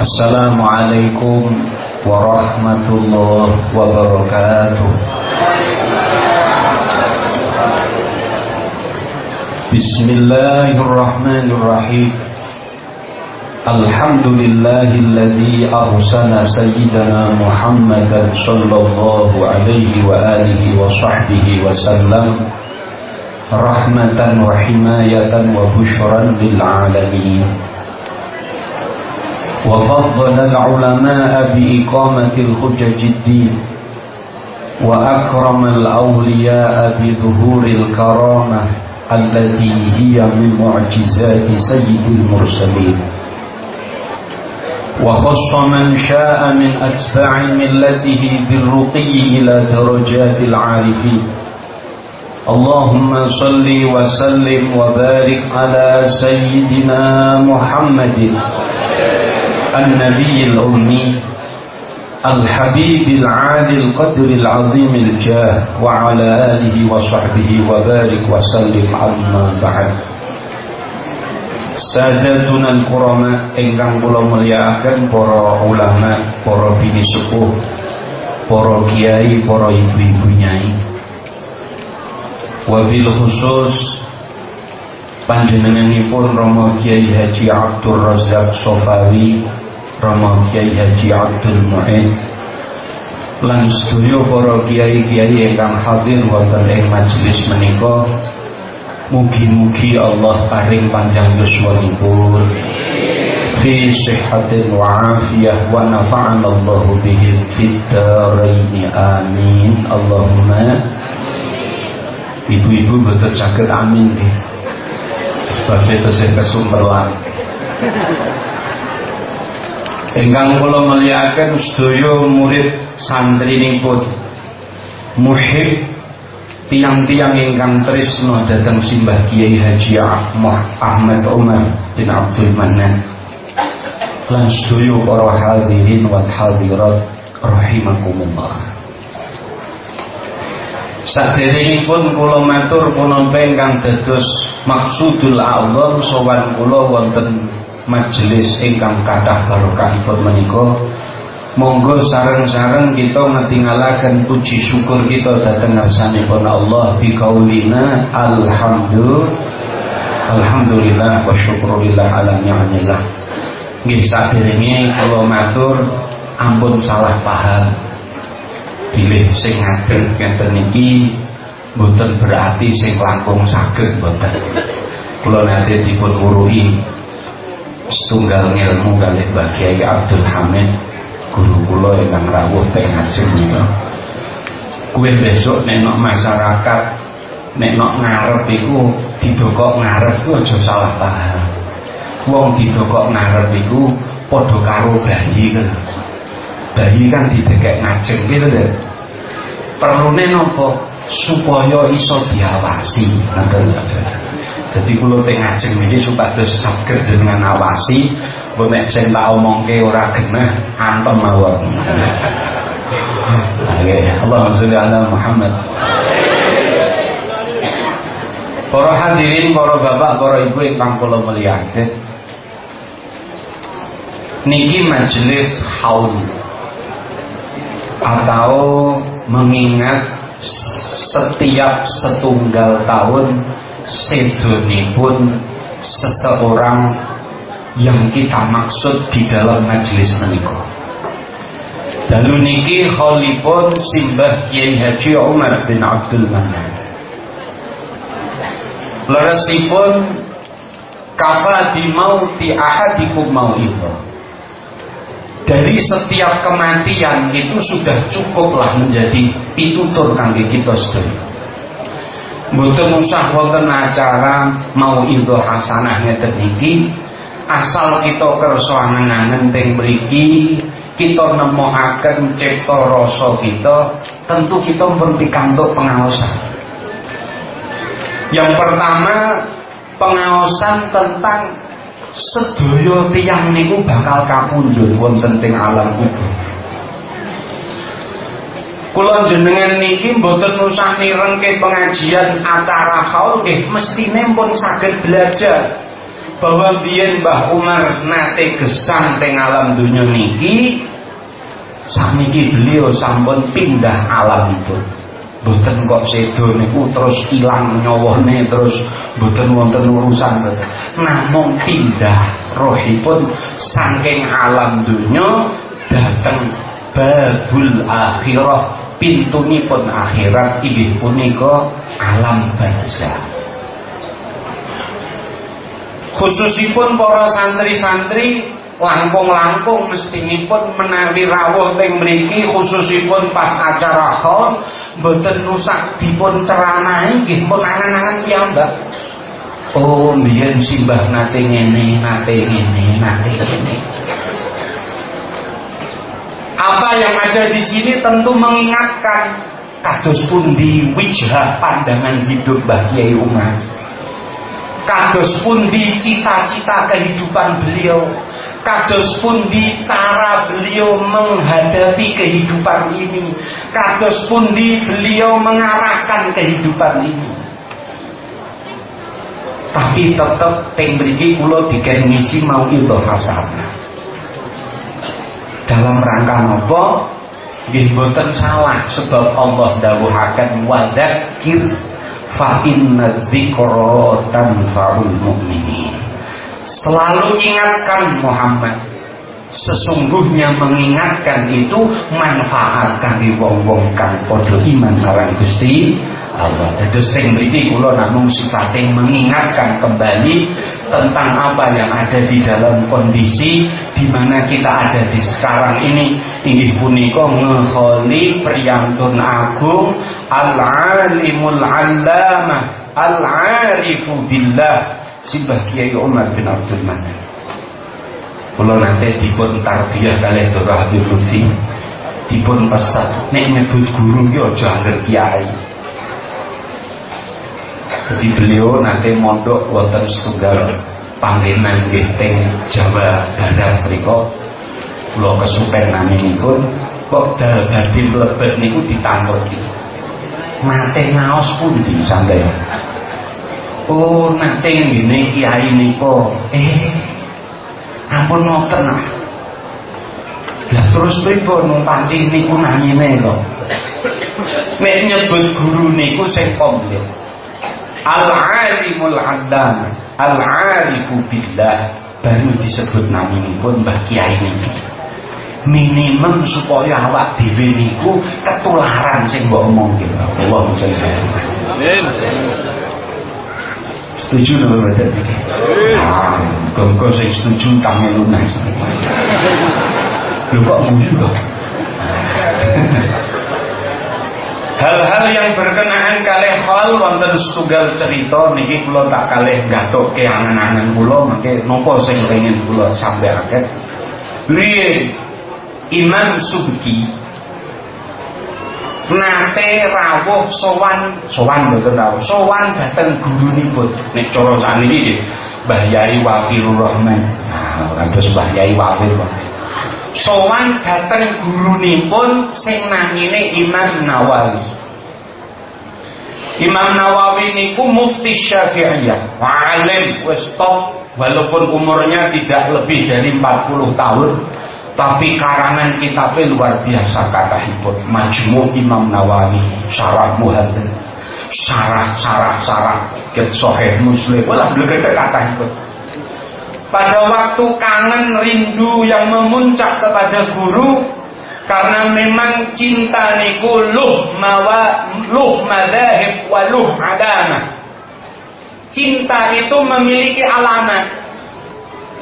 السلام عليكم ورحمة الله وبركاته بسم الله الرحمن الرحيم الحمد لله الذي أرسل سيدنا محمدا صلى الله عليه وآله وصحبه وسلم رحمة وحماية وبشرا للعالمين وفضل العلماء بإقامة الحجج الدين وأكرم الأولياء بظهور الكرامة التي هي من معجزات سيد المرسلين. وخص من شاء من أتباع ملته بالرقي إلى درجات العارفين. اللهم صل وسلم وبارك على سيدنا محمد. النبي الأمي الحبيب العالي القدر العظيم الجاه وعلى آله وصحبه وبارك وسلم عما بعد. سادتنا الكرماء إنكم كل مليئكم برا علماء برا بني سكوه برا كيائي برا يبيني وبالخصوص panjenenganipun Romo Kiai Haji Abdul Razak Sofawi Romo Kiai Haji Abdul Mu'in, lan sedaya para kiai-kiai ingkang hadir wonten ing majelis menika. Mugi-mugi Allah paring panjang yuswanipun fi sihhatin wa afiyah wa nafa'ana Allah bihi fid dharain amin. Allahumma. Ibu-ibu betul sakit amin nggih. Sebab tesih kesumberlan Ingkang kula mulyakaken sedaya murid santri nipun muhib tiang-tiang ingkang tresno datang simbah Kiai Haji Ahmad Umar bin Abdul Manan lan sedaya para hadirin wal hadirat rahimakumullah. Saderengipun kula matur punapa ingkang dados maksudul azam sowan kula wonten majelis ingkang kathah barokahipun menika Monggo sareng-sareng kita ngetinggalaken puji syukur kita datang ngarsanipun Allah biqaulina alhamdulillah alhamdulillah wa syukurillah ala ni'amillah. Nggih saderenge kula matur ampun salah paham. Pilih sing ngagem ngeten niki mboten berarti sing langkung saged mboten. Kula nate dipun uruhi setunggal ilmu kalih Mbah Kiai Abdul Hamid guru kula ingkang rawuh teng ngajeng kuwi besok nek masyarakat nek ngarep iku didokok ngarep ku aja salah paham. Wong didokok ngarep iku padha karo bayi kan bayi kan didekek ngajeng gitu deh perlune nopo supaya iso diawasi? Ngoten jadi kula teng ngajeng niki supados saged dengan awasi Gue nek sing tak omongke ora genah antem mawon. Allahumma sholli ala Muhammad. Para hadirin, para bapak, para ibu ingkang kula mulyakaken. Niki majelis haul atau mengingat setiap setunggal tahun sedonipun seseorang yang kita maksud di dalam majelis menika. Dalu niki khalipun simbah Kiai Haji Umar bin Abdul Manan. Leresipun kafa di mauti ahadikum mau itu. Dari setiap kematian itu sudah cukuplah menjadi pitutur kangge kita sedaya. Mboten usah wonten acara mau itu hasanah ngeten iki. Asal kita kersa angen-angen teng mriki kita nemokaken cipta rasa kita tentu kita pun pikantuk pengawasan yang pertama pengawasan tentang sedaya tiang niku bakal kapundhut wonten teng alam kubur Kula jenengan niki mboten usah nirengke pengajian acara haul nggih. Mestine pun saged belajar bahwa biyen Mbah Umar nate gesang teng alam dunia niki sakniki beliau sampun pindah alam itu. Boten kok sedo niku terus ilang nyawane terus boten wonten urusan. Namung pindah rohipun saking alam dunia dateng babul akhirah pintunipun akhirat inggih punika alam barzah. Khususipun para santri-santri langkung-langkung mestinipun menawi rawuh teng mriki khususipun pas acara haul mboten nusak dipun ceranahi nggih pun angan-angan piyambak. Oh biyen simbah nate ngene nate ngene nate ngene apa yang ada di sini tentu mengingatkan. Kados pundi wijah pandangan hidup Mbah Kiai Umar. Kados pun di cita-cita kehidupan beliau. Kados pun di cara beliau menghadapi kehidupan ini. Kados pun di beliau mengarahkan kehidupan ini. Tapi tetap teng mriki kula diken ngisi mau itu hasanah dalam rangka nopo nggih salah sebab Allah dawuhaken wadzakir fa inna dzikra tanfa'ul mu'minin. Selalu ingatkan Muhammad sesungguhnya mengingatkan itu manfaat kangge wong-wong kang padha iman marang Gusti Allah. Dados teng mriki kula namung sifatnya mengingatkan kembali tentang apa yang ada di dalam kondisi di mana kita ada di sekarang ini. Inggih punika ngeholi priyantun agung al-alimul allamah al-arifu billah Simbah Kiai Umar bin Abdul Manan. Kula nanti dipun tarbiyah kalih Dora Habib Lutfi dipun pesan nek nyebut guru ki aja angger kiai jadi beliau nanti mondok wonten setunggal panggilan nggih teng Jawa Barat mriku kula kesupen naminipun kok dal badhe mlebet niku ditangkep gitu. Nate ngaos pundi santai. Oh, nate ngene kiai niku. Eh. Ampun ngoten ah. Lah terus pripun pancing niku namine kok. Nek nyebut guru niku sing komplit al-alimul addam al-arifu billah. Baru disebut naminipun Mbah Kiai niki. Minimum supaya awak dhewe niku ketularan sing mbok omongke. Allah Amin setuju mboten iki ah kok sing setuju kami lunas lho kok guyu to hal-hal yang berkenaan kalih hal wonten setunggal cerita niki kula tak kalih gathuke angan-angan kula mangke napa sing pengen kula sampaikan riyen Imam Subki nate rawuh sowan sowan mboten rawuh sowan dhateng gurunipun. Nek cara sakniki nggih Mbah Yai Wafirur Rahman nah kados Mbah Yai Wafir sowan dateng gurunipun sing namine Imam Nawawi. Imam Nawawi niku mufti Syafi'iyah. Alim wis walaupun umurnya tidak lebih dari 40 tahun tapi karangan kitabnya luar biasa kata hibut. Majmu Imam Nawawi Syarah Muhammad Syarah, syarah, syarah. Ket Soheh Muslim. Walah beliau kata hibut. Pada waktu kangen rindu yang memuncak kepada guru karena memang cinta niku luh mawa luh madahib wa luh adama. Cinta itu memiliki alamat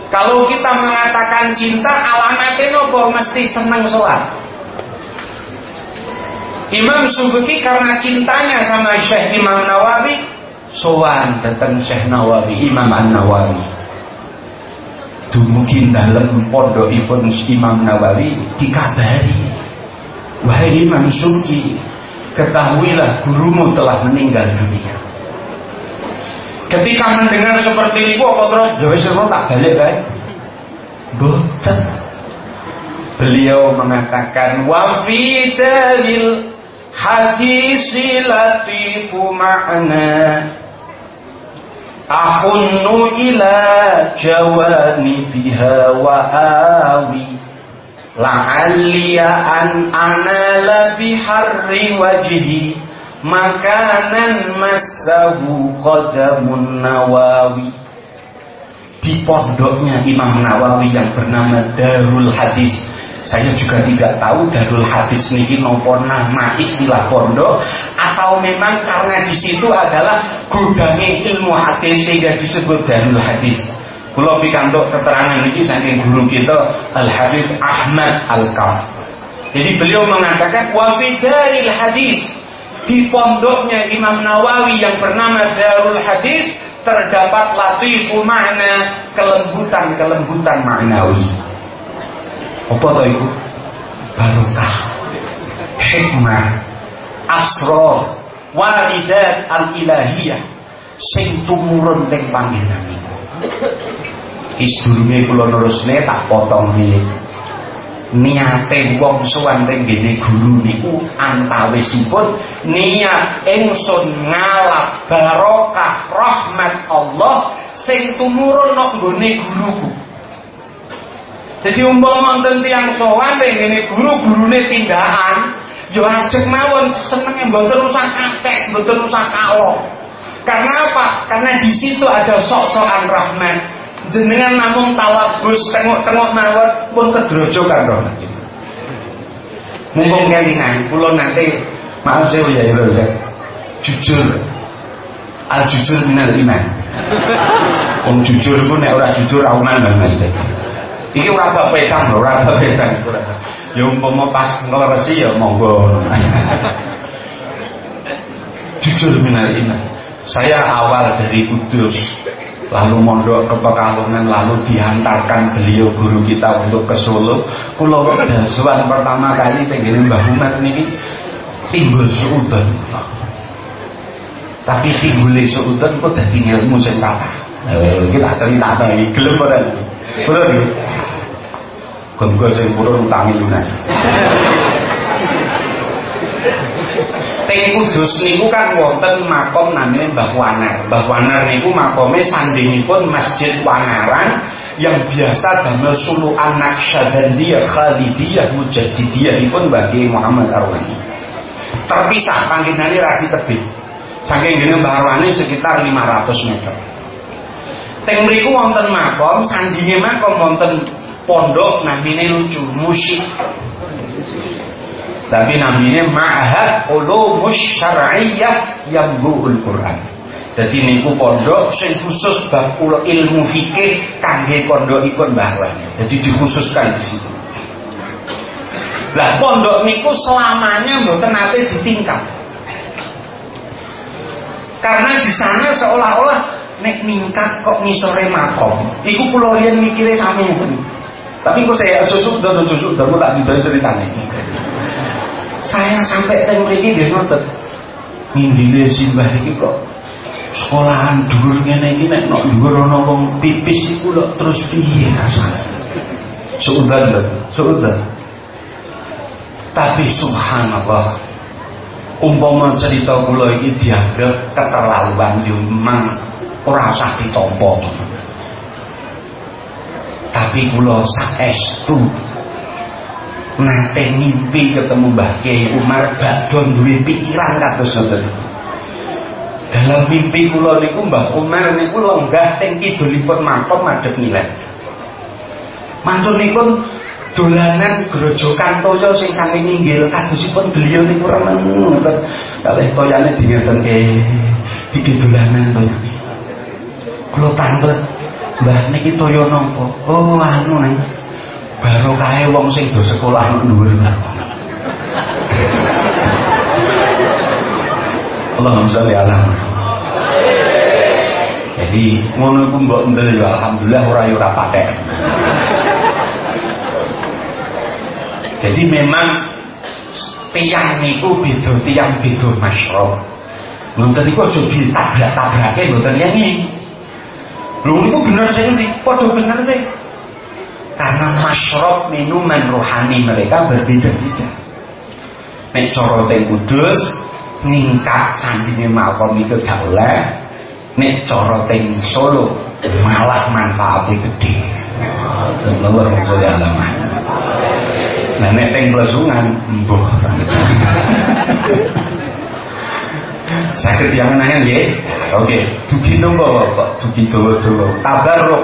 kalau kita mengatakan cinta alamatnya nopo? Mesti senang sholat. Imam Subuki karena cintanya sama Syekh Imam Nawawi sowan datang Syekh Nawawi Imam An Nawawi dumugi dalem pondokipun Imam Nawawi dikabari. Wahai Imam Subki ketahuilah gurumu telah meninggal dunia ketika mendengar seperti itu apa terus? Ya wis tak balik bae boten. Beliau mengatakan wa fi dalil hadis latifu ma'na Ahunnu ila biha wa awi. La'alliya an anala biharri wajhi Makanan masahu qadamun nawawi Di pondoknya Imam Nawawi yang bernama Darul Hadis saya juga tidak tahu Darul Hadis ini nopo nama istilah pondok atau memang karena di situ adalah gudangnya ilmu hadis sehingga disebut Darul Hadis. Kalau pikantuk keterangan ini saking guru kita Al Habib Ahmad Al Kaf. Jadi beliau mengatakan wafidaril hadis di pondoknya Imam Nawawi yang bernama Darul Hadis terdapat latifu makna kelembutan-kelembutan maknawi. Apa to iku barokah hikmah asrar walidat al ilahiyah sing tumurun teng pangeran iki sedurunge kula nerusne tak potong iki niate wong sowan teng gene guru niku antawisipun niat ingsun ngalap barokah rahmat Allah sing tumurun nang nggone guruku jadi umpama wonten tiyang sowan ngene guru-gurune tindakan yo ajeng mawon senenge mboten usah kacek, mboten usah kalo. Karena apa? Karena di situ ada sok-sokan rahmat. Jenengan namung talabus tengok-tengok mawon pun kedrojokan rahmat. Mumpung kelingan, kula nanti maaf saya ya ya jujur al jujur minal iman. Om jujur pun nek ora jujur ra iman Mas. Iki ora bab petang lho, ora bab petang. Ya umpama pas ngeleresi ya monggo. Jujur minal iman. Saya awal dari Kudus lalu mondok ke Pekalongan lalu dihantarkan beliau guru kita untuk ke Solo kula dasuan pertama kali pengen Mbah Umat niki timbul suudon tapi timbul suudon kok dadi ilmu sing kathah eh, kita cerita iki gelem ora Purun. Gonggo sing purun utangi lunas. Teng Kudus niku kan wonten makom namanya Mbah Wanar. Mbah Wanar niku makome sandingipun Masjid Wanaran yang biasa damel sulu anak Syadandiyah Khalidiyah Mujaddidiyah pun bagi Muhammad Arwani. Terpisah panggilannya rapi tebing. Saking gini Mbah Arwani sekitar 500 meter. Teng mriku wonten makom, sandinge makom wonten pondok namine lucu, musyik. Tapi namine Ma'had Ulumus Syar'iyyah Yambu'ul Quran. Jadi niku pondok sing khusus bab ilmu fikih kangge pondokipun Mbah Jadi dikhususkan di situ. Lah pondok niku selamanya mboten nate ditingkat. Karena di sana seolah-olah nek ningkat kok ngisore makom iku kula riyen mikire sami tapi kok saya susuk dan susuk dan tak didoi ceritanya saya sampai teng mriki nggih ngoten ngindine simbah iki kok sekolahan dhuwur ngene iki nek nok dhuwur ana wong pipis iku lho terus piye rasane? Suudan lho suudan tapi subhanallah umpama cerita kula iki dianggap keterlaluan yo mang ora usah ditampa tapi kula saestu nate mimpi ketemu Mbah Kiai Umar badhe duwe pikiran kados ngoten. Dalam mimpi kula niku Mbah Umar niku lenggah teng kidulipun makom madhep ngilen mantunipun dolanan grojokan toyo sing saking inggil kadosipun beliau niku remen ngoten. Kalih toyane dingeten ke iki dolanan toyane kula tanglet Mbah niki toya napa? Oh anu nang kae wong sing do sekolah dhuwur. Allahumma sholli ala Jadi ngono iku mbok ndel ya alhamdulillah ora ya ora. Jadi memang tiang niku beda tiang beda masyarakat. Ngoten niku aja ditabrak-tabrake mboten yen iki. Lho itu bener ini, podo bener deh. Karena masyarakat minuman rohani mereka berbeda-beda. Nek coro teng kudus, ningkat sandine makom itu gak oleh. nek cara teng Solo malah manfaatnya gede luar maksudnya alaman. Nah nek teng Plesungan mbuh. Sakit yang nanya ya oke dugi nopo kok dugi dawa-dawa. Tabarruk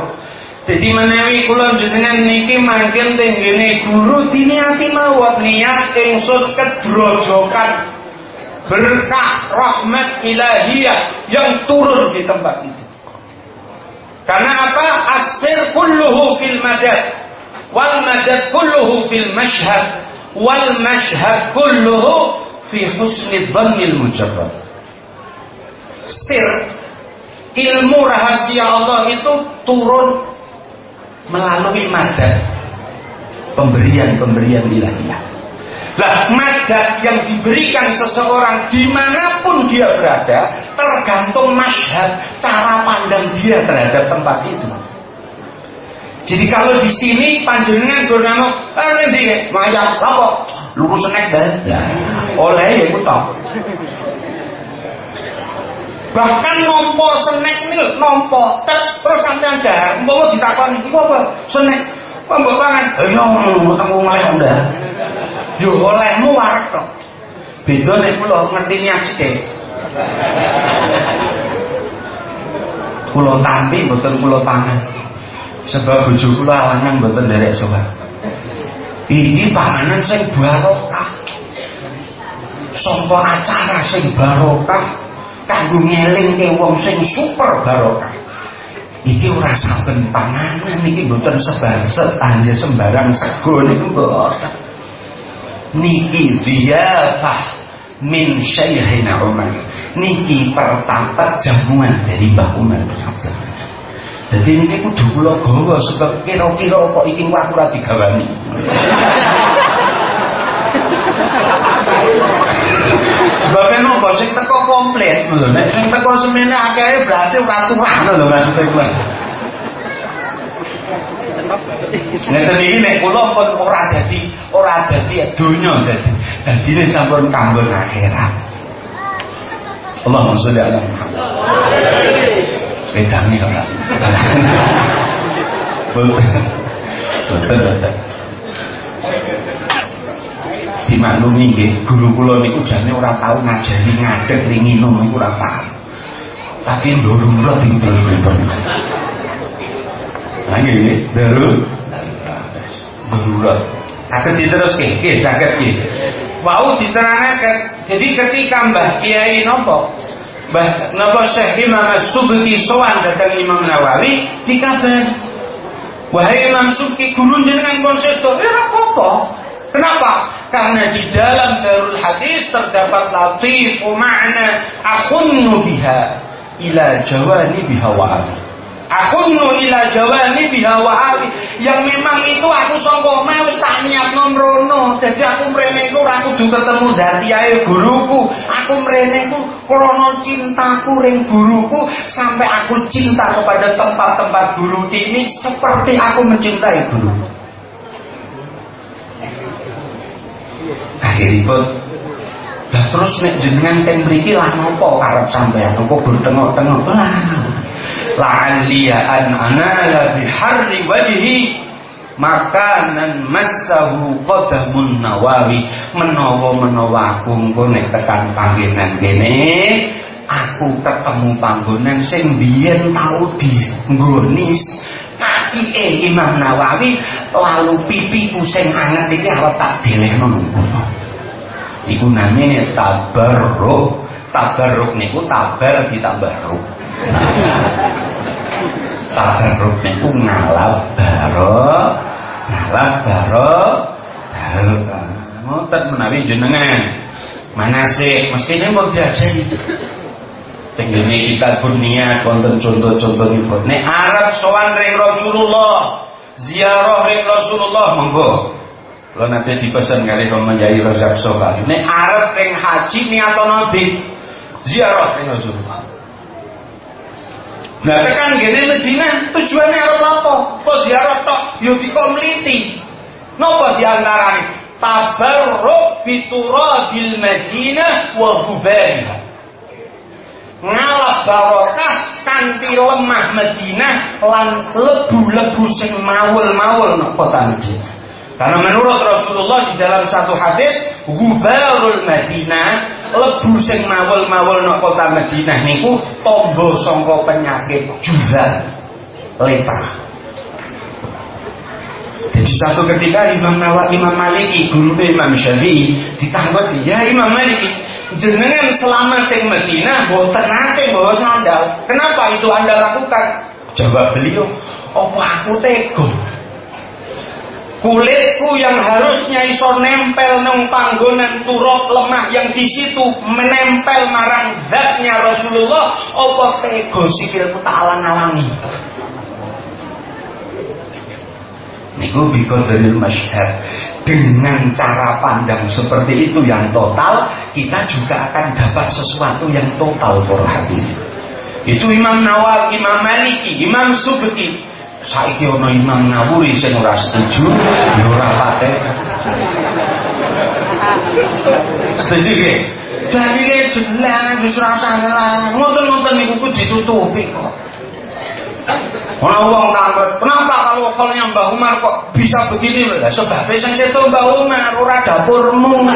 jadi menawi kula jenengan niki mangken tenggene guru diniati mawon niat ingsun kedrojokan berkah rahmat ilahiyah yang turun di tempat itu. Karena apa? Asir kulluhu fil madad wal madad kulluhu fil mashhad wal mashhad kulluhu fi husni dhannil mujarrad. Sir ilmu rahasia Allah itu turun melalui madad pemberian-pemberian ilahiyah. Lah madad yang diberikan seseorang di mana pun dia berada tergantung masyhad cara pandang dia terhadap tempat itu. Jadi kalau di sini panjenengan bernama ah nanti mayat apa lurus naik dan ya. oleh ya tahu. Bahkan nompo senek ini nompo tet terus sampean dahar mbok ditakoni iku apa? Senek. Kok mbok pangan? Ya ketemu oleh udah. Yo olehmu warak to. Beda nek kula ngerti niat sithik. Kula tampi mboten kula pangan. Sebab bojo kula alangan mboten derek sowan. Iki panganan sing barokah. Sangka acara sing barokah kanggo ngelingke wong sing super barokah. Iki ora saben panganan iki mboten sebarset anje sembarang sego niku mboten. Niki ziyafah min Syekhina Umar. Niki pertapat jamuan dari Mbah Umar. Jadi ini kudu kula gawa sebab kira-kira kok iki aku ora digawani Sebabnya nopo sing teko komplit lho. Nek sing teko semene akeh berarti ora turah lho maksude kuwi. Ngeten iki nek kula pun ora dadi ora dadi donya dadi. Dadine sampun kanggo akhirat. Allahumma sholli ala Muhammad. Bedane ora. Betul. Betul dimaklumi nggih guru kula niku jane ora tau ngajari ngadeg ringinum niku ora tau. Tapi darurat iki terus pripun Nah ini darurat darurat akan diteruske nggih saged nggih. Wau diterangaken jadi ketika Mbah Kiai nopo? Mbah napa Syekh Imam Subki sowan datang Imam Nawawi dikabari Wahai Imam Subki guru jenengan konsedo ya apa-apa Kenapa? Karena di dalam Darul Hadis terdapat latifu makna akunnu biha ila jawani biha wa abi. Akunnu ila jawani biha wa abi. Yang memang itu aku sangka mau tak niat nomrono. Jadi aku mrene iku ora kudu ketemu dadi ae guruku. Aku mrene iku krana cintaku ring guruku sampai aku cinta kepada tempat-tempat guru ini seperti aku mencintai guruku. Akhiripun lah terus nek jenengan teng mriki lah nopo karep sampean nopo bertengok-tengok lah la'alliya an anala biharri wajhi makanan massahu qadamun nawawi. Menawa-menawa aku engko nek tekan panggenan kene aku ketemu panggonan sing biyen tau dinggoni kaki eh Imam Nawawi lalu pipiku sing anget iki arep tak delehno iku namanya tabarruk tabarruk niku tabar ditabarruk tabarruk niku ngalap baro ngalap baro. Barokah ngoten menawi jenengan. Manasik mestine mau diajari Tenggene kita kurnia konten contoh-contoh niku. Nek Arab sowan ring Rasulullah, ziarah ring Rasulullah monggo. Kalau nanti dipesan kali kalau menjadi Razak Sohar. Nek Arab ring haji niat nabi ziarah ring Rasulullah. Nah tekan gini Medina tujuannya arep apa? Kok ziarah tok yo dikomliti. Napa diantarane? Tabarruk bituradil Madinah wa hubariha ngalap barokah kanthi lemah Madinah lan lebu-lebu sing mawul-mawul nang kota Madinah. Karena menurut Rasulullah di dalam satu hadis, gubarul Madinah lebu sing mawul-mawul nang kota Madinah niku tombo sangka penyakit juzal lepra. Jadi satu ketika Imam Nawawi Imam Maliki guru Imam Syafi'i ditambah ya Imam Maliki jenengan selama di Madinah boten nate bawa sandal. Kenapa itu Anda lakukan? Jawab beliau, "Apa aku tego?" Kulitku yang harusnya iso nempel nang panggonan turut lemah yang di situ menempel marang zatnya Rasulullah, apa tego sikilku tak alang-alangi. Niku dari masyhad dengan cara pandang seperti itu yang total kita juga akan dapat sesuatu yang total hadirin itu Imam Nawawi, Imam Maliki, Imam Subki. Saiki ana Imam Nawawi sing ora setuju ya ora pate setuju ge dalile jelas wis ora salah ngoten-ngoten niku ditutupi kok Orang uang takut. Kenapa kalau halnya Mbah Umar kok bisa begini? Lah sebab yang itu Mbah Umar ora dapurmu.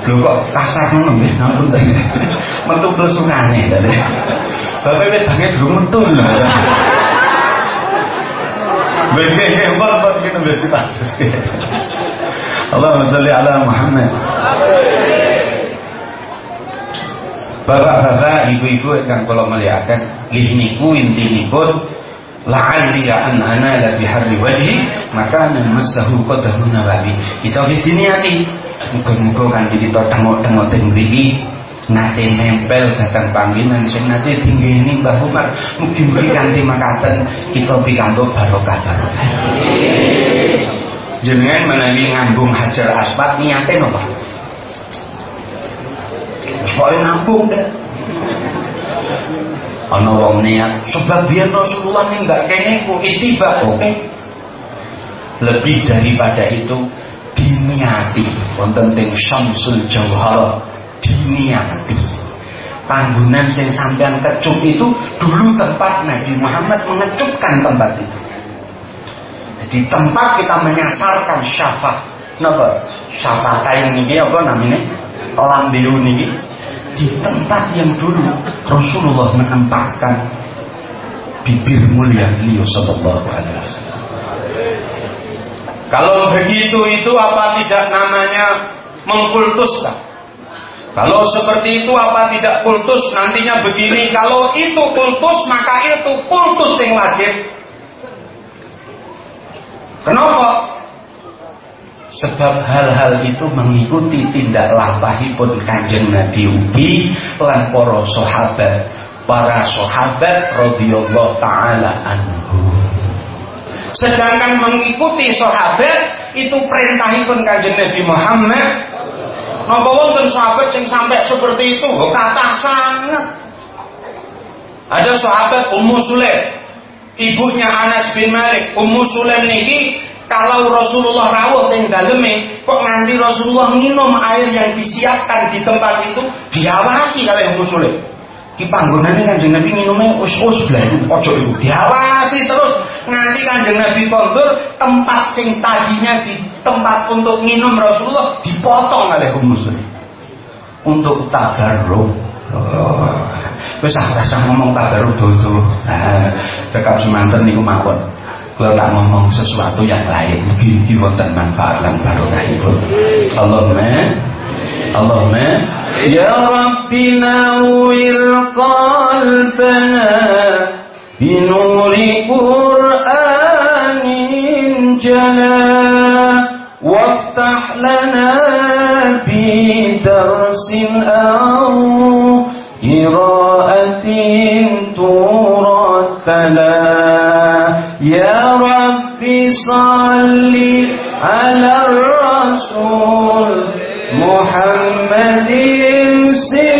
Lho kok kasar ngono nggih ampun ta. Metu plesungane tadi. Bapak wedange durung metu lho. Bege hebat banget kita berita. Allahumma sholli ala Muhammad. Bapak-bapak, ibu-ibu yang kalau melihatkan lih niku intinipun la'alli an ana la bi harri wajhi maka masahu qadahu nawawi. Kita wis diniati. Muga-muga kan kita tengok-tengok teng mriki nate nempel datang panggilan sing nate tinggeni Mbah Umar. Mugi-mugi kanthi makaten kita pikantuk barokah barokah jenengan menawi ngambung hajar aspat niate napa Soalnya nampung deh. Ana wong niat sebab biar Rasulullah ini enggak kene ku itiba oke. Okay. Lebih daripada itu diniati wonten teng Syamsul Jauhar diniati. Panggunan sing sampean kecup itu dulu tempat Nabi Muhammad mengecupkan tempat itu. Jadi tempat kita menyasarkan syafah. Napa? Syafah kain ini apa namanya? Lambiru ini di tempat yang dulu Rasulullah menempatkan bibir mulia beliau sallallahu alaihi. Kalau begitu itu apa tidak namanya mengkultuskan? Kalau seperti itu apa tidak kultus? Nantinya begini, kalau itu kultus maka itu kultus yang wajib. Kenapa? Sebab hal-hal itu mengikuti tindak pun kanjeng Nabi ugi lan para sahabat, para sahabat radhiyallahu taala anhu. Sedangkan mengikuti sahabat itu perintahipun kanjeng Nabi Muhammad. Napa wonten sahabat yang sampai seperti itu? Kata sangat. Ada sahabat Ummu Sulaim, ibunya Anas bin Malik. Ummu Sulaim niki kalau Rasulullah rawuh ning daleme kok nganti Rasulullah minum air yang disiapkan di tempat itu diawasi kalih musule ki panggonane Kanjeng Nabi minumnya us-us blayu ojo iku diawasi terus. Nganti Kanjeng Nabi kondur tempat sing tadinya di tempat untuk minum Rasulullah dipotong oleh muslim untuk tabarruk. Oh. wis ah ngomong tabarruk dodo nah cekap semanten niku mawon tak ngomong sesuatu yang lain mungkin wonten manfaat lan barokah ibu Allahumma Allahumma ya rabbi nawwir qalbana binuri qur'anin jana وافتح لنا بدرس أو قراءة ترتلا يا رب صل على الرسول محمد سر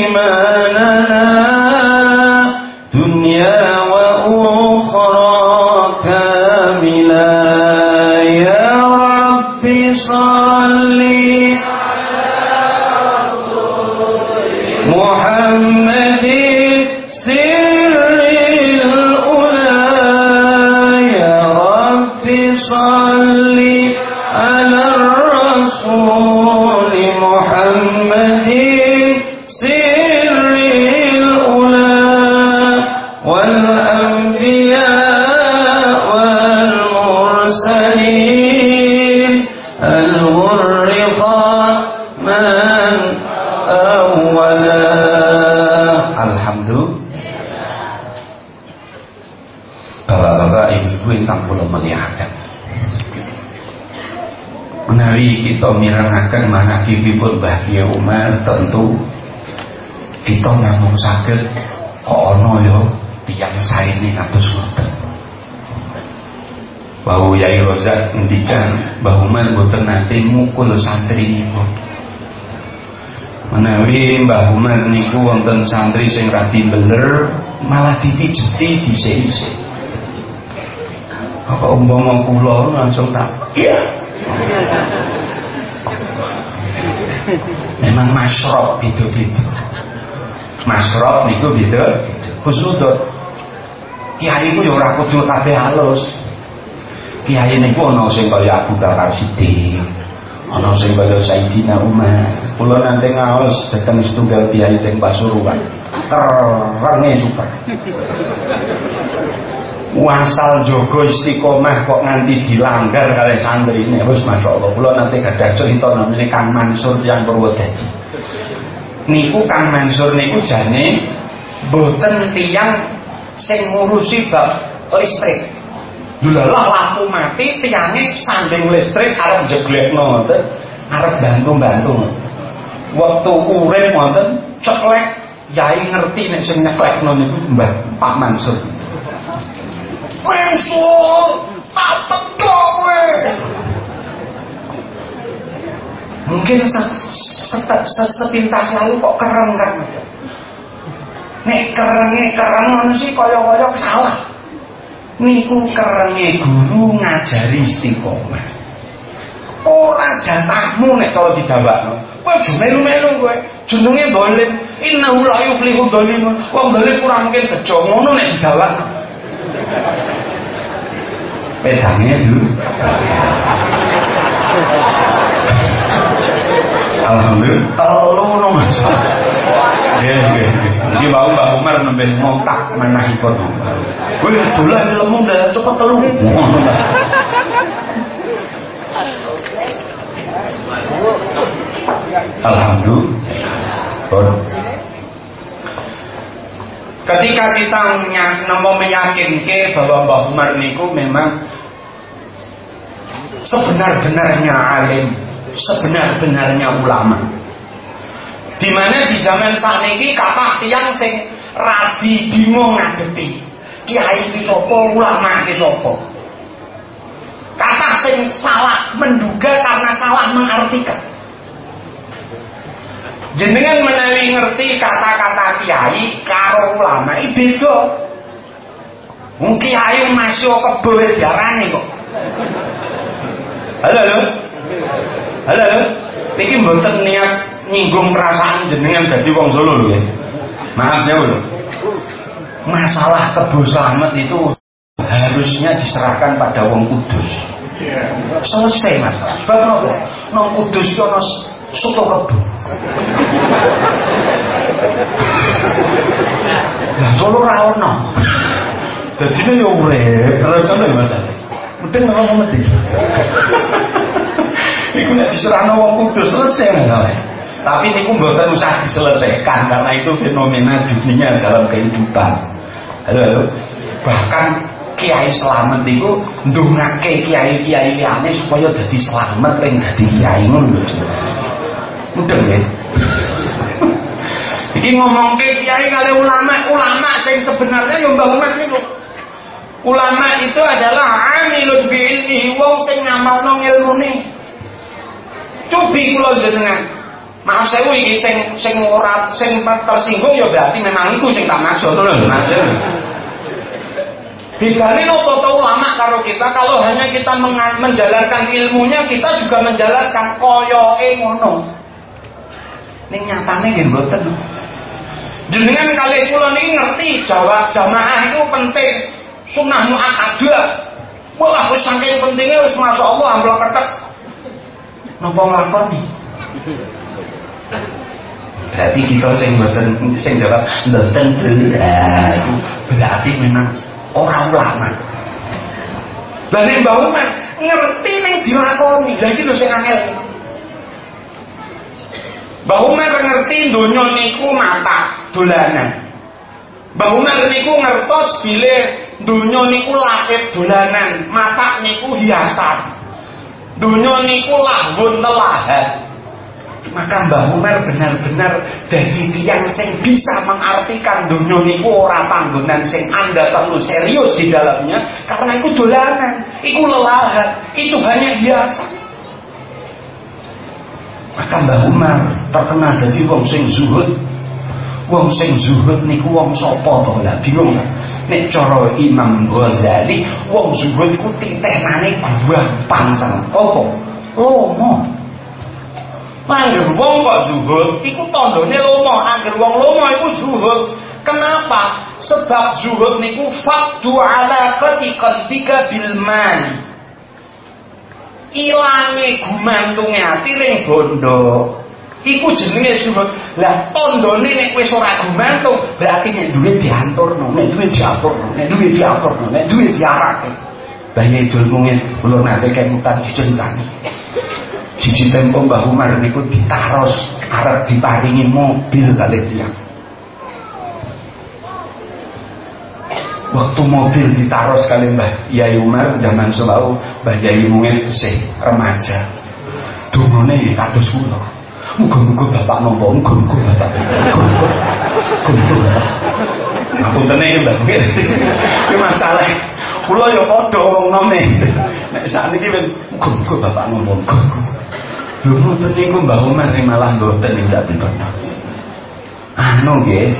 mirengaken manakibipun bahagia Umar tentu. Kita namung sakit kok ana ya? Tiyang saene kados ngoten. Bahwa Yai Rozak ngendikan bahwa Umar boten nate mukul santri niku menawi Mbah Umar niku wonten santri sing radi bener malah dipijeti dhisik-dhisik kok umpama kula langsung tak iya memang masrob gitu masrob itu gitu khusnudut kiai itu ya ora kudu kabeh halus. Kiai niku ana sing kaya Abu Bakar Siddiq ana sing kaya Sayyidina Umar. Kula nanti ngaos dateng setunggal kiai teng Pasuruan. Kerenge super wasal jogo istiqomah kok nganti dilanggar kali santri ini. Harus masya Allah. Kula nanti ada cerita namanya Kang Mansur yang Purwodadi. Niku Kang Mansur niku jane boten tiang sing ngurusi bab listrik. Dulalah lampu mati tiangnya sanding listrik arep jeglekno ngoten. Arep bantu-bantu. Waktu urip ngoten ceklek. Yai ngerti nek sing nyeklekno niku Mbah Pak Mansur Mansur, tak teko kowe. Mungkin sepintas lalu kok kereng kan. Nek kerenge kereng sih kaya-kaya salah. Niku kerenge guru ngajari istiqomah. Ora jatahmu nek cara didawakno. Kowe aja melu-melu kowe. Jenenge dolim. Innahu la yuflihu dolim. Wong dolim kurang mungkin bejo ngono nek didawakno pedangnya dulu. Alhamdulillah. Telu no mas. Ya ya ini mau Mbak Umar nembe ngotak mana hipot. Gue dolan lemu dah cepet telu. Alhamdulillah Ketika kita mau meyakinkan bahwa Mbah Umar niku memang sebenar-benarnya alim, sebenar-benarnya ulama. Di mana di zaman saat ini kata tiang sing rabi bingung ngadepi kiai iki sapa, ulama iki sapa. Kata sing salah menduga karena salah mengartikan jenengan menawi ngerti kata-kata kiai karo ulama iki beda. Wong kiai masih kebo diarani kok. Halo halo. Halo halo. Iki mboten niat nyinggung perasaan jenengan dadi wong Solo lho ya. Maaf saya lho. Masalah kebo itu harusnya diserahkan pada wong kudus. Selesai masalah. Sebab nong kudus itu ono soto kebo solo ra ono. Dadine yo urip, ngono ya Mas. mudeng apa mesti. Iku nek diserahno wong kudus selesai masalah. Tapi niku mboten usah diselesaikan karena itu fenomena dunia dalam kehidupan. Halo, halo. Bahkan Kiai selamat itu ndongake kiai-kiai liyane supaya jadi selamat ring dadi kiai ngono. Mudeng ya. Iki ngomong ke kiai kali ulama, ulama sing sebenarnya yang bangunan itu. Ulama itu adalah amilun bi ilmihi wong sing ngamalno ilmune. Cubi kula jenengan. Maaf saya iki sing sing ora sing tersinggung ya berarti memang itu sing tak maksud lho maksud. Bedane nopo to ulama karo kita kalau hanya kita menjalankan ilmunya kita juga menjalankan koyoke ngono. Ning nyatane nggih mboten. Jenengan kali kula niki ngerti Jawa jamaah itu penting. Sunnah muakkadah. Malah wis saking pentingnya wis masyaallah amplop ketek. Napa nglakoni? Berarti kita sing mboten sing jawab mboten itu berarti memang orang ulama. Lah nek Mbah Umar ngerti ning dilakoni. Lah iki lho sing angel. Mbah Umar ngerti donya niku mata dolanan. Mbah Umar niku ngertos bile donya niku lakit dolanan, mata niku hiasan. Donya niku lahun telahan maka Mbah Umar benar-benar dari tiang sing bisa mengartikan dunia niku ora panggonan sing anda perlu serius di dalamnya karena itu dolanan, itu lelahan, itu hanya hiasan. Maka Mbah Umar terkenal dari wong sing zuhud. Wong sing zuhud niku wong sapa to lah bingung Nek cara Imam Ghazali wong zuhud ku titenane gampang sangat. Apa? Lomo. Angger wong kok zuhud, iku tandane lomo. Angger wong lomo iku zuhud. Kenapa? Sebab zuhud niku faktu ala qalbika bil man. Ilange gumantunge ati ring bondo. Iku jenenge zuhud. Lah tandane nek wis ora gumantung, berarti nek duwe diaturno, nek duwe diaturno, nek duwe diaturno, nek duwe diarake. Bahaya julmunge kula nate kemutan diceritani. Siji tempo Mbah Umar niku ditaros arep diparingi mobil kali tiang. Waktu mobil ditaros kali Mbah Yai Umar zaman selalu Mbah Yai mungkin sih remaja. Dungone kados kula. Muga-muga bapak nopo, muga-muga bapak. Muga-muga. Ngapunten iki Mbah. Iki masalah kula ya padha nome. Nek sakniki ben muga-muga bapak nopo, muga-muga. Lho ngoten niku Mbah Umar malah mboten ndak pinten. Anu nggih,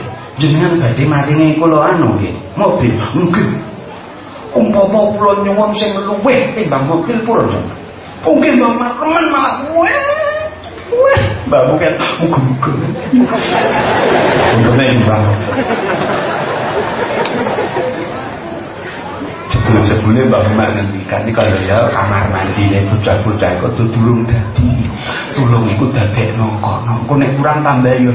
jenengan badhe maringi kula anu nggih, mobil. Nggih. Umpama kula nyuwun sing luwih timbang mobil purun. Mungkin Umar remen malah weh. Weh, Mbah mungkin muga-muga. Untune Mbah. Jebul-jebule Mbak Umar ngendikan kaya ya kamar mandine bocah-bocah kok durung dadi. Tulung iku dadekno kono. Engko nek kurang tambah ya.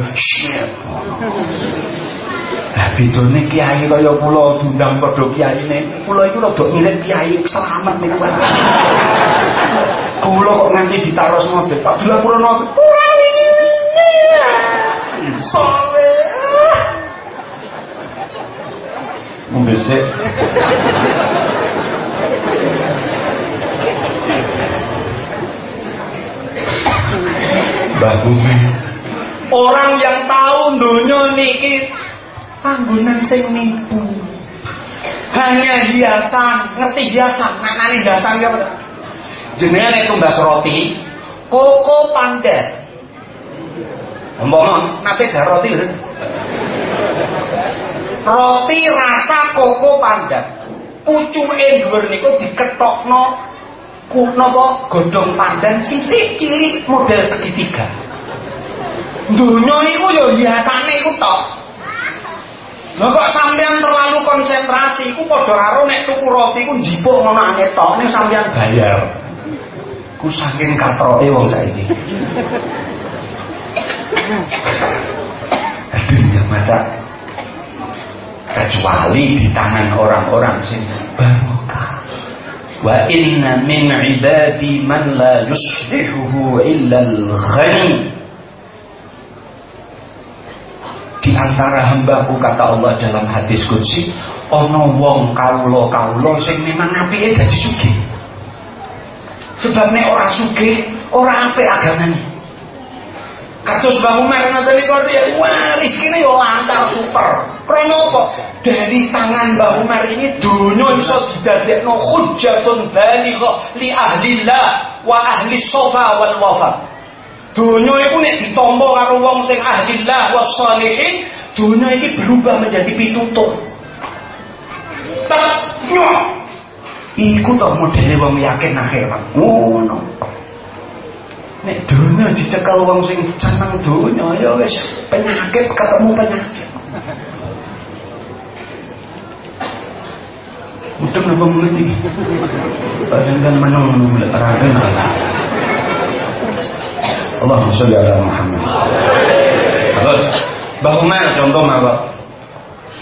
Lah bedone kiai kaya kula diundang padha kiyaine. Kula iku rada mirip kiai selamat niku. Kula kok nganti ditaros mobil. Pak Dula Purana. Soleh. Mbesek. Mbah Bumi. Orang yang tahu dunia niki panggonan sing nipu. Hanya hiasan, ngerti hiasan, maknane hiasan ya bener. Jenengan itu mbak roti, koko pandan. Umpama nate gak roti lho. Roti rasa koko pandan. Pucuke dhuwur niku diketokno napa godhong pandan sithik cilik model segitiga. Dunya iku ya hiasane iku tok. Lah kok sampean terlalu konsentrasi iku padha karo nek tuku roti iku njipuk ngono anget tok ning sampean bayar. Ku saking katroke wong saiki. Aduh ya mata kecuali di tangan orang-orang sing barokah. Wa inna min ibadi man la yuslihuhu illa al-ghani di antara hambaku kata Allah dalam hadis kudsi ono wong kaulo kaulo sing memang apike dadi sugih. Sebab nek ora sugih ora apik agamane Mbah Umar ngoten niku wah rezekine yo lancar super krana apa dari tangan Mbah Umar ini dunia bisa didadekno hujjatun balighah li ahlillah wa ahli sofa wal wafa Dunia itu nek ditompo karo wong sing ahlillah was salihin, dunia ini berubah menjadi pitutur. Tak Iku to modele wong yakin akhirat. Ngono. Nek dunia dicekel wong sing seneng dunia ya wis penyakit ketemu penyakit. Untuk napa mengerti? Panjenengan menung nulek ragen Allah. Allahumma sholli ala Muhammad. Terus Mbah Umar contoh mawon.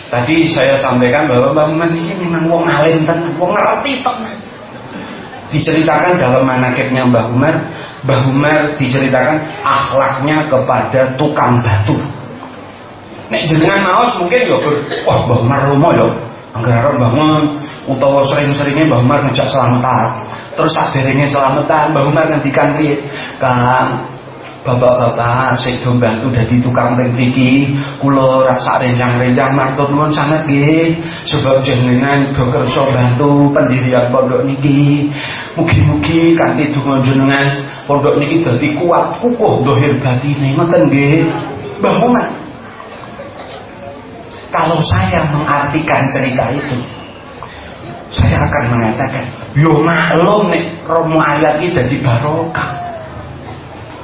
Tadi saya sampaikan bahwa Mbah Umar ini memang wong alim tenan, wong ngerti tenan. Diceritakan dalam manakibnya Mbah Umar, Mbah Umar diceritakan akhlaknya kepada tukang batu. Nek jenengan maos mungkin ya wah Mbah Umar romo ya. Angger bangun utawa sering-seringnya Mbah Umar ngejak selamatan. Terus saderenge selamatan Mbah Umar ngendikan piye? Kang, bapak-bapak sing do bantu dadi tukang teng mriki kula rasa renjang-renjang matur nuwun sanget nggih. Sebab jenengan do kersa bantu pendirian pondok niki. Mugi-mugi kanthi donga jenengan pondok niki dadi kuat kukuh dohir batine. Ngoten nggih. Mbah Muhammad kalau saya mengartikan cerita itu saya akan mengatakan yo maklum nek romo ayat ini jadi barokah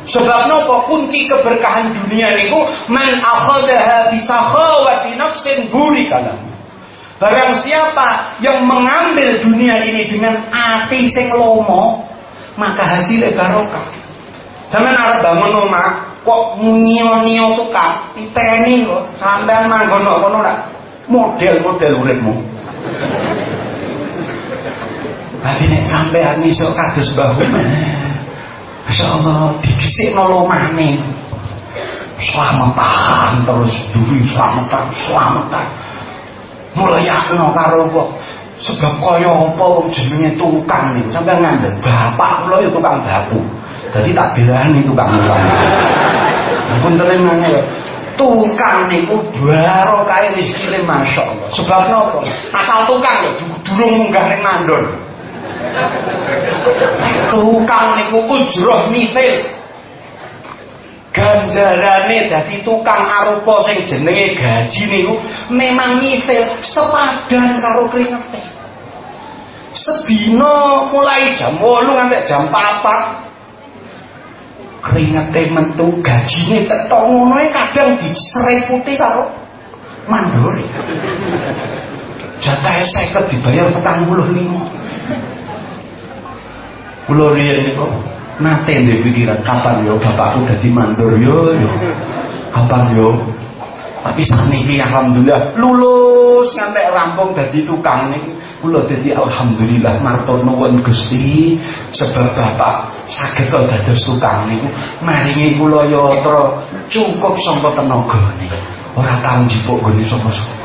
Sebab nopo kunci keberkahan dunia niku man akhadaha bisakhawati nafsin burikalah. Barang siapa yang mengambil dunia ini dengan hati sing lomo, maka hasilnya barokah. Jangan arep bangun omah kok nio-nio tukang, iteni kok sampean manggon kono ora model-model uripmu. Tapi nek sampean iso kados bahu Masya Allah dikisik nolomane selamatan terus duri selamatan selamatan mulai yakno karo kok sebab kaya apa wong jenenge tukang nih sampai ngandel bapak kula ya tukang batu. Jadi tak bilani tukang tukang pun terima ya tukang niku baru kaya rezekine masya Allah sebab nopo asal tukang ya durung munggah ning mandon tukang niku ujroh misil. Ganjarane dadi tukang arupa sing jenenge gaji niku memang misil sepadan karo keringete sebino mulai jam 8 nganti jam 4 keringete metu gajine cetok ngono e kadang disereputi karo mandor jatah 50 dibayar 45 Kula riyen niku nate ndek pikiran kapan yo bapakku dadi mandor yo yo. Kapan yo? Tapi sakniki alhamdulillah lulus ngantek rampung dadi tukang niku kula dadi alhamdulillah matur nuwun Gusti sebab bapak saged dados tukang niku maringi kula yatra cukup sangka tenagane. Ora tau njipuk gone sapa-sapa.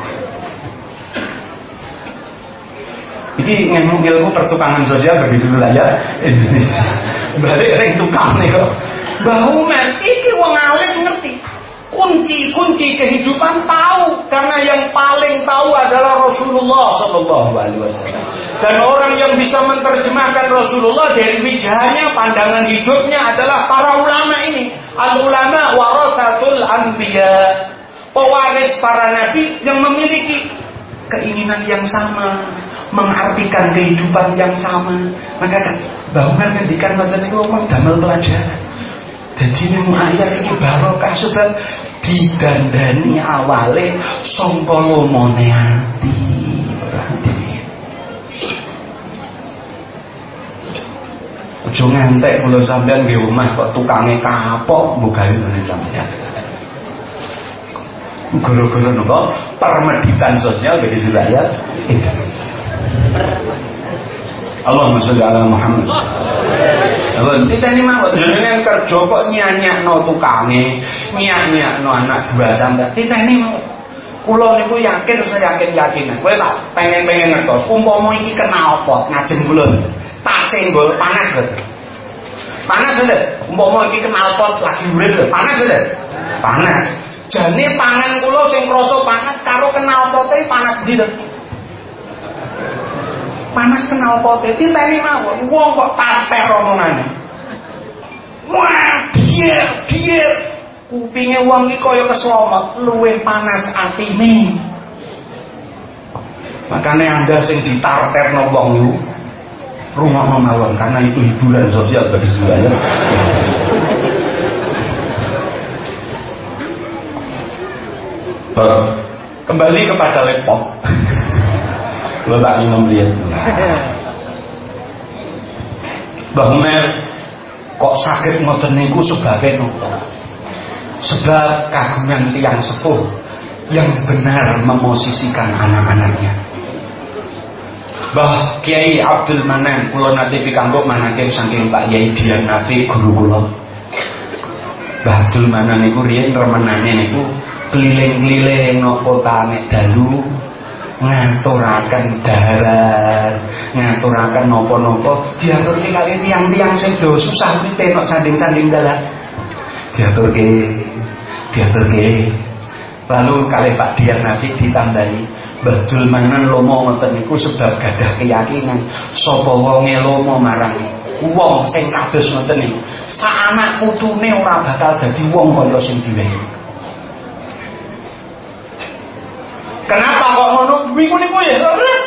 Iki ngemu ilmu pertukangan sosial bagi wilayah Indonesia. Balik ring tukang nih kok. Men, iki wong alim ngerti. Kunci-kunci kehidupan tahu karena yang paling tahu adalah Rasulullah Shallallahu Alaihi Wasallam. Dan orang yang bisa menerjemahkan Rasulullah dari wijahnya, pandangan hidupnya adalah para ulama ini. Al ulama warasatul anbiya. Pewaris para nabi yang memiliki keinginan yang sama, mengartikan kehidupan yang sama maka bangunan ngendikan wonten niku omong damel pelajaran jadi ini ayat ini barokah sebab didandani awale sangka lomone ati Ojo ngantek kula sampean nggih omah kok tukange kapok mbok gawe ngene sampean. Guru-guru nopo permeditan sosial bagi Surabaya Indonesia. Allahumma sholli ala Muhammad. Pun titeni mawon jenengan kerja kok nyanyakno tukange, nyanyak-nyakno anak dua sampean. Titeni mawon. Kula niku yakin saya yakin yakin. Kowe tak pengen-pengen ngertos umpama iki kena apa ngajeng kula. Tak senggol panas lho. Panas lho. Umpama iki kena apa lagi urip lho. Panas lho. Panas. Jane tangan kula sing krasa panas karo kena apa panas ndi lho panas kenal pote titeni mawon wong kok tater omongane wah biar biar kupinge wong iki kaya keslomot luwih panas atine. Makanya anda sing ditarterno wong iku rungokno mawon karena itu hiburan sosial bagi semuanya kembali kepada laptop Lo tak minum lihat. Mbah kok sakit ngoten niku sebabnya nopo? Sebab kagungan tiang sepuh yang benar memosisikan anak-anaknya. Bah Kiai Abdul Manan kula nate pikantuk manake saking Pak Kiai Dian Nafi guru kula. Mbah Abdul Manan niku riyen remenane niku keliling-keliling no kota nek ngaturaken darat ngaturaken nopo-nopo diaturke kali tiang-tiang sing do susah kuwi penok sanding-sanding dalan. Diaturke diaturke lalu kali Pak Dian Nafi ditambahi Badul manan lomo ngoten niku sebab gadah keyakinan. Sapa wonge lomo marang wong sing kados ngoten niku. Anak putune ora bakal dadi wong kaya sing Kenapa kok ngono? Wingu niku ya? Terus.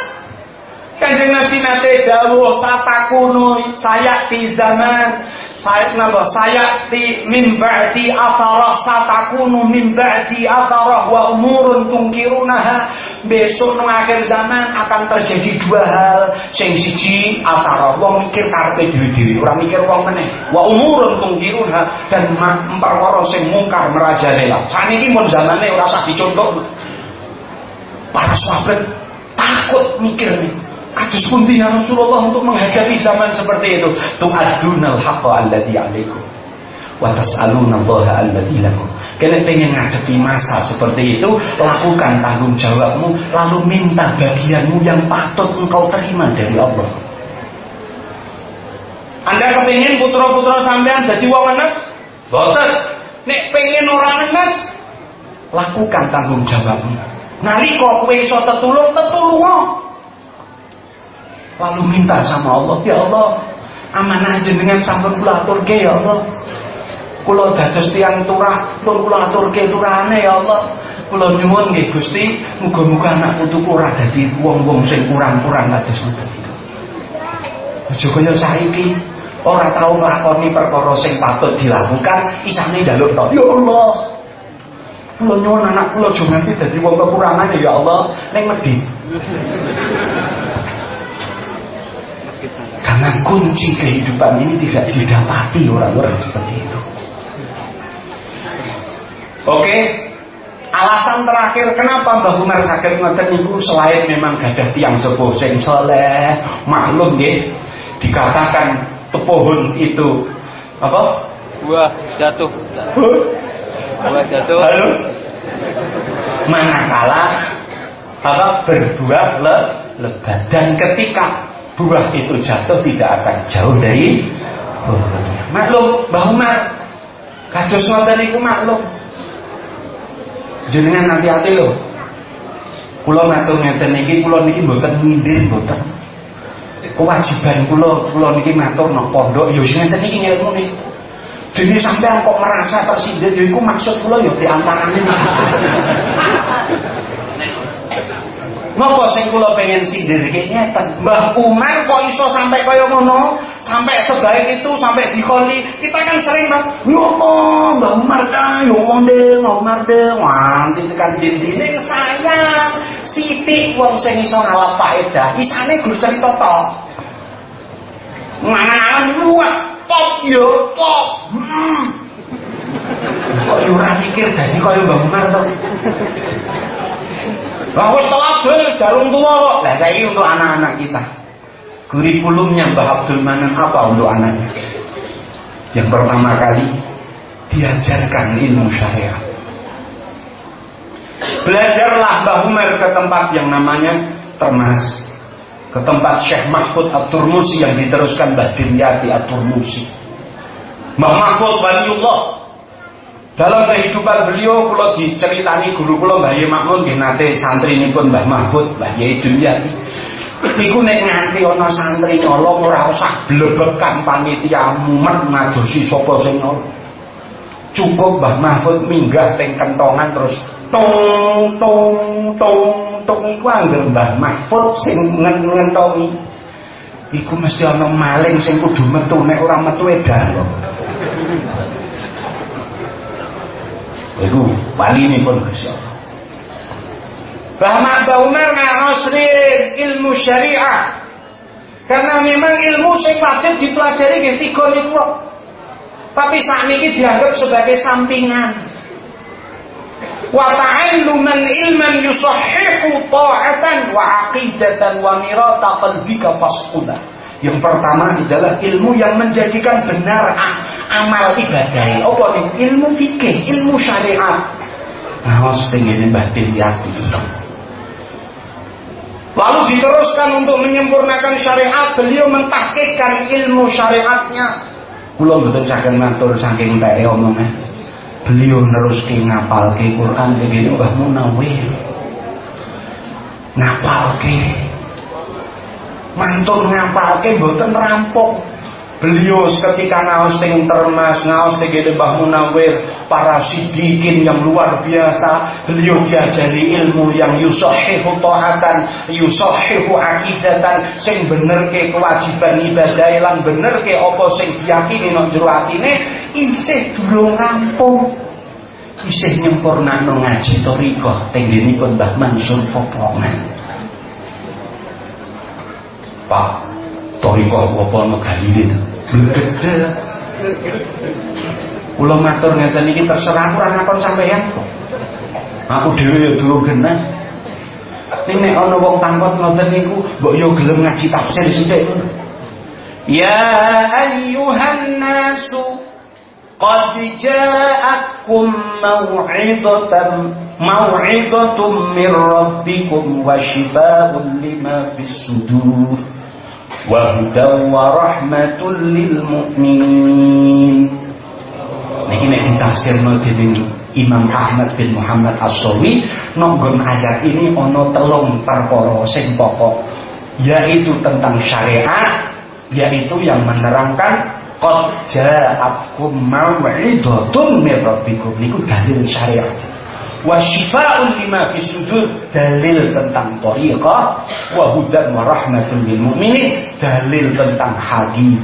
Kanjeng Nabi nate dawuh satakunu saya di zaman saya napa? Saya di min ba'di atharah satakunu min ba'di atharah wa umurun tungkirunaha. Besok nang akhir zaman akan terjadi dua hal. Sing siji atharah wong mikir karepe dhewe-dhewe ora mikir wong meneh. Wa umurun tungkirunha dan perkara sing mungkar merajalela saniki mun zamane ora usah dicontoh para sahabat takut mikir nih Kados pundi ya Rasulullah untuk menghadapi zaman seperti itu? Tu'adunal haqqa alladhi 'alaikum wa tas'aluna Allah alladhi lakum. Kalian pengen ngadepi masa seperti itu, lakukan tanggung jawabmu, lalu minta bagianmu yang patut engkau terima dari Allah. Anda kepingin putra-putra sampean jadi enes? Boten. Nek pengen orang enes, lakukan tanggung jawabmu. Nalika kowe iso tetulung. Lalu minta sama Allah, ya Allah, amanah jenengan sampun kula aturke ya Allah. Kula dados tiyang turah, pun kula aturke turahane ya Allah. Kula nyuwun nggih Gusti, muga-muga anak putuku ora dadi wong-wong sing kurang-kurang kados itu. Aja kaya saiki ora tau nglakoni perkara sing patut dilakukan, isane njaluk to. Ya Allah, Kula nyuwun anak kula aja nganti dadi wong kekurangan ya Allah ning medhi. Karena kunci kehidupan ini tidak didapati orang-orang seperti itu. Oke, alasan terakhir kenapa Mbah Umar sakit ngoten niku selain memang gadah tiang sepuh sing soleh, maklum nggih, dikatakan tepohon itu apa? Buah jatuh. Buah jatuh. Halo? Manakala apa berbuah le, lebat dan ketika buah itu jatuh tidak akan jauh dari pohonnya. Maklum, Mbah Umar kados ngoten niku maklum. Jenengan hati-hati loh. Kula matur ngeten niki kula niki mboten nyindir mboten. Kewajiban kula kula niki matur nang pondok ya ngeten niki ilmu niki. Jadi sampai kok merasa tersindir, ya itu maksud kula ya di antaranya. Napa sing kula pengen sindir iki ngeten. Mbah Umar kok iso sampai kaya ngono, sampai sebaik itu, sampai dikoni. Kita kan sering Mbah, yo Mbah Umar ta, yo deh, Mbah Umar deh, nganti tekan dindine sayang. Sithik wong sing iso ngalap faedah, isane gur cerita tok. Mangan luwat top yo. Hmm. Kok mikir dadi kaya Mbah Umar to. Lah wis telat wis jarung tua kok. Lah saiki untuk anak-anak kita. Kurikulumnya Mbah Abdul Manan apa untuk anaknya? Yang pertama kali diajarkan ilmu syariat. Belajarlah Mbah Umar ke tempat yang namanya Termas. Ke tempat Syekh Mahfud At-Turmusi yang diteruskan Mbah Dimyati At-Turmusi. Mbah Mahfud Waliullah dalam kehidupan beliau kalau diceritani guru kula Mbah Yai Makmun nggih nate santri pun Mbah Mahfud Mbah Yai Dimyati Iku nek nganti ana santri nyolong ora usah blebekan panitia mumet ngadosi sapa sing nyolong. Cukup Mbah Mahfud minggah teng kentongan terus tong tong tong tong iku angger Mbah Mahfud sing ngentongi. Iku mesti ana maling sing kudu metu nek ora metu edan kok. Iku wali ini pun Gusti Allah. Bahma Umar ngarosrin ilmu syariah. Karena memang ilmu sing wajib dipelajari nggih tiga niku. Tapi saat ini dianggap sebagai sampingan. Wa ta'alluman ilman yusahhihu ta'atan wa aqidatan wa mirata qalbika fasquda. Yang pertama adalah ilmu yang menjadikan benar amal ibadah. Apa nih? Ilmu fikih, ilmu syariat. Nah, pengen batin hati. Lalu diteruskan untuk menyempurnakan syariat, beliau mentahkikkan ilmu syariatnya. Kula mboten saged matur saking teke omongnya. Beliau neruske ngapalke Quran begini Mbah Munawir. Ngapalke. Mantun ngapalke mboten rampok. Beliau ketika ngaos ting termas, ngaos ting Mbah Munawir, para sidikin yang luar biasa. Beliau diajari ilmu yang yusahihu ta'atan, yusahihu akidatan, sing bener ke kewajiban ibadah lan bener ke apa sing diyakini nang jero atine isih durung rampung. Isih nyempurnakno ngaji thariqah tenggenipun Mbah Mansur Popongan. Pak, thariqah apa negali itu? Gede. Kula matur ngeten iki terserah aku ora ngakon sampeyan kok. Aku dhewe ya durung genah. Ning nek ana wong tangkot ngoten niku mbok yo gelem ngaji tafsir sithik ngono. Ya ayyuhan nasu qad ja'akum maw'idatan maw'idatum min rabbikum wa shifaa'un lima fis sudur. وهدى ورحمة للمؤمنين Niki nek ditafsirno dening Imam Ahmad bin Muhammad As-Sawi nonggon ayat ini ono telung perkara sing pokok yaitu tentang syariat yaitu yang menerangkan qad ja'atkum mau'izatun min rabbikum niku dalil syariat wa lima fi sudur dalil tentang thariqah wa hudan wa rahmatun lil mu'minin dalil tentang hadis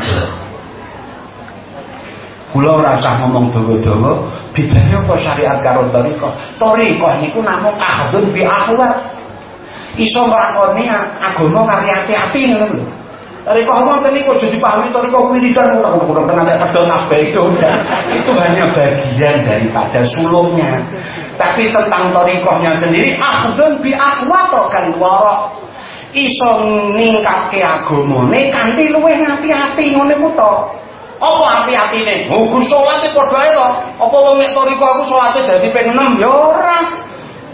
Kula ora usah ngomong dawa-dawa, bedane apa syariat karo thariqah? Thariqah niku namung ahdun bi akhwat. Iso nglakoni agama karo ati-ati ngono lho. Thariqah ngoten niku aja dipahami thariqah wiridan ora kudu nganti pedhot tasbih. Itu hanya bagian daripada sulungnya. Tapi tentang torikohnya sendiri akhdun bi akhwato kan wara. Iso ningkatke agamane kanthi luwih ngati-ati ngene ku to. Apa ati-atine? Hukum salat e padha ae to. Apa wong nek toriko aku salate dadi ping 6 ya ora.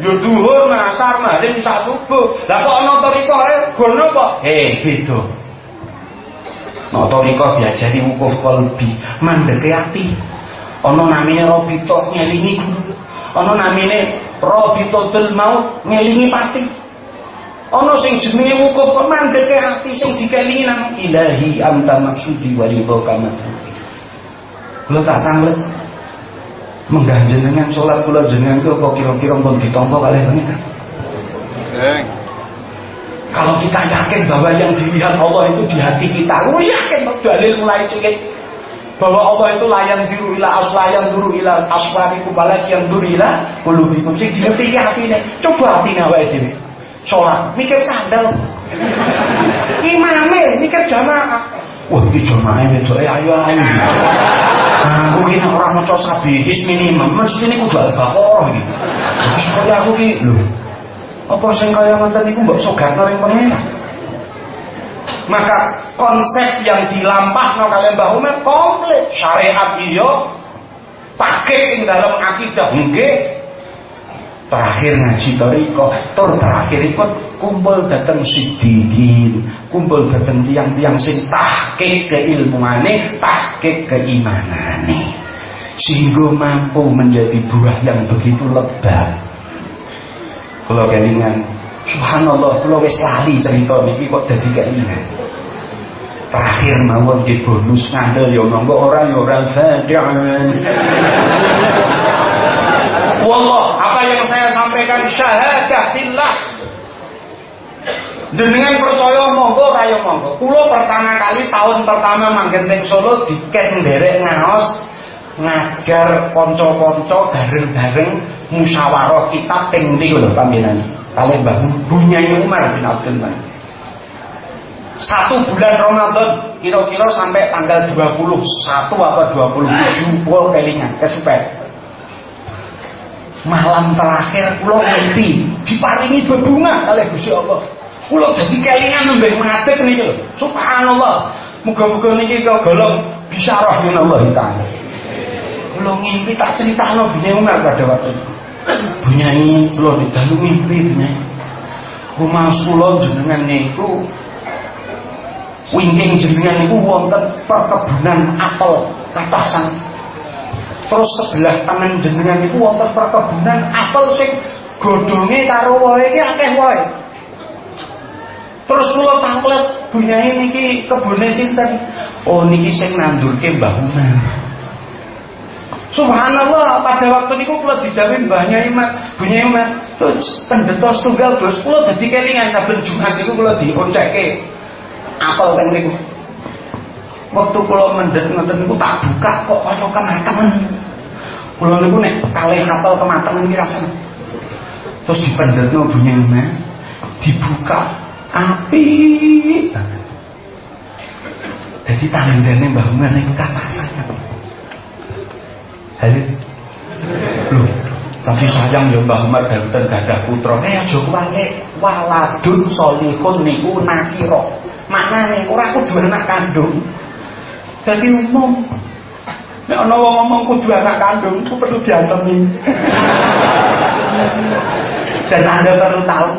Ya duhur, asar, maghrib, sak subuh. Lah kok ana toriko ae gono apa? Eh, beda. Nah, toriko diajari wukuf qalbi, mandeke ati. Ana namine robito ngelingi guru ana namine rabitatul maut ngelingi pati ana sing jenenge wukuf kok mandeke ati sing dikelingi nang ilahi anta maksudi wa ridha kula tak tanglet. Menggah jenengan salat kula jenengan ku apa kira-kira pun ditampa kalih menika kalau kita yakin bahwa yang dilihat Allah itu di hati kita, lu yakin dalil mulai cilik bahwa Allah itu layan diru ila asla yang duru ila aswarikum balaki yang duru ila kulubikum sing dingerti ini coba hatine awake dhewe. Sholat. Mikir sandal. Imame mikir jamaah. Wah iki jamaah wedoke ayo ayo aku ki nek ora maca sabihis minimum. Mesti niku kudu al-baqarah iki. Terus aku ki lho apa sing kaya ngoten niku mbok sogatno ring pengen maka konsep yang dilampah kalian Mbah Umar komplit. Syariat iyo pakai ing dalam akidah nggih. Terakhir ngaji toriko tur terakhir ikut kumpul datang sidikin kumpul datang tiang-tiang sing tahkik keilmuane tahkik keimanane. Sehingga mampu menjadi buah yang begitu lebat. Kalau kelingan subhanallah kalau wis lali cerita niki kok jadi kelingan terakhir mawon di bonus ngandel ya monggo orang ya orang fadi'an Wallah, apa yang saya sampaikan syahadah billah. Jenengan percaya monggo kaya monggo. Kula pertama kali tahun pertama manggen teng Solo diken nderek ngaos ngajar kanca-kanca bareng-bareng musyawarah kita teng niku lho pambenan. Kali Mbah Bunyai Umar bin Abdul Malik. Satu bulan Ramadan kira-kira sampai tanggal 21 atau 27 pol kelingan kesupen malam terakhir kula mimpi diparingi bebunga oleh Gusti Allah. Kula dadi kelingan nembe ngadeg niki lho. Subhanallah. Muga-muga niki golong bisa Allah taala. Kula ngimpi tak critakno bini Umar pada waktu itu. Bunyai kula didalu mimpi bunyai. Rumah kula jenengan niku wingking jenengan niku wonten perkebunan apel katasan terus sebelah tangan jenengan itu wonten perkebunan apel sing godhonge karo wohe iki akeh wohe. Terus kula tanglet bunyai niki kebune sinten? Oh niki sing nandurke Mbah Umar Subhanallah pada waktu niku kula dijamin Mbahnya Imat, Bunyai Imat, pendeta setunggal bos, kula dadi kelingan saben Jumat niku kula dionceke apel teng niku. Waktu kula mendet ngoten niku tak buka kok kaya kematangan. Kula niku nek kalih hafal kematangan iki rasane. Terus dipendhetno bunyane, dibuka api banget. Jadi tandane Mbah Umar niku sangat. Halo. Loh, tapi sayang ya Mbah Umar dalem gadah putra. Eh aja kuwale waladun solihun niku nakira. Maknane ora kudu anak kandung. Jadi umum Nek ana wong ngomong kudu anak kandung, itu perlu diantemi. Dan Anda perlu tahu,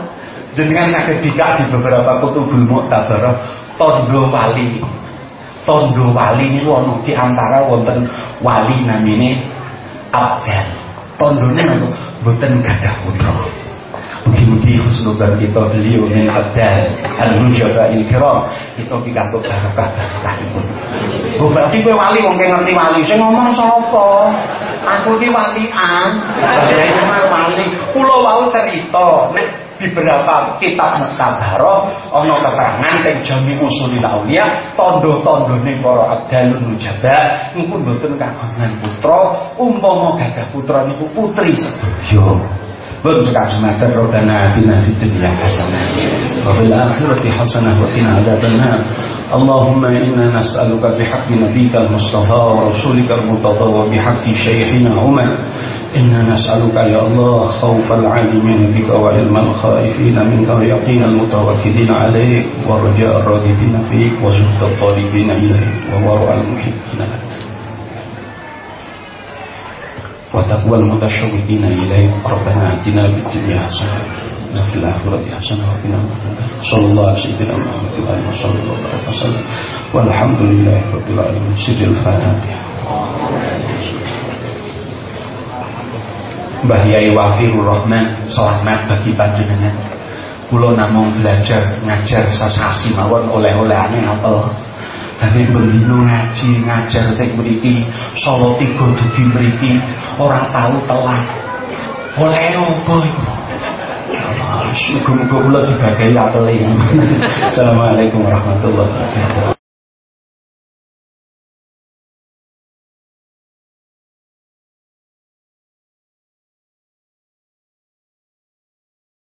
jenengan sakit dikak di beberapa kutubul muktabarah tondo wali. Tondo wali ini wono di antara wonten wali namine Abdal. Tondone nopo? Mboten gadah putra. Mugi-mugi khusnuban kita beliau min abdal al-nujaba il-kiram kita pikantuk barokah barokahipun. Oh berarti kowe wali wong ngerti wali. Sing ngomong sapa? Aku iki walian. Wali. Kula wau cerita nek di beberapa kitab Muktabaro ana keterangan teng Jami Usulil Auliya tondo-tondone para abdalun nujaba niku mboten kagungan putra umpama gadah putra niku putri sedaya وارزق عزمات ربنا آتنا في الدنيا حسنة وفي الآخرة حسنة وقنا عذاب النار اللهم إنا نسألك بحق نبيك المصطفى ورسولك المرتضى وبحق شيخنا عمر إنا نسألك يا الله خوف العالمين بك وعلم الخائفين منك ويقين المتوكلين عليك ورجاء الراغبين فيك وزهد الطالبين إليك وورع المحبين لك. وتقوى المتشوقين إليه ربنا آتنا في الدنيا حسنة وفي الآخرة حسنة وقنا صلى الله على سيدنا محمد وآله وصحبه وبارك وسلم. والحمد لله رب العالمين. سر الفاتحة. Mbah Yai Wafirur Rahman selamat bagi panjenengan kula namung belajar ngajar sasasi mawon oleh-olehane apel Dane bendino ngaji ngajar tek mriki Solo tiga dugi mriki ora tahu telat. Oleh opo iku? Muga-muga kula dibagai apel Assalamualaikum warahmatullahi wabarakatuh.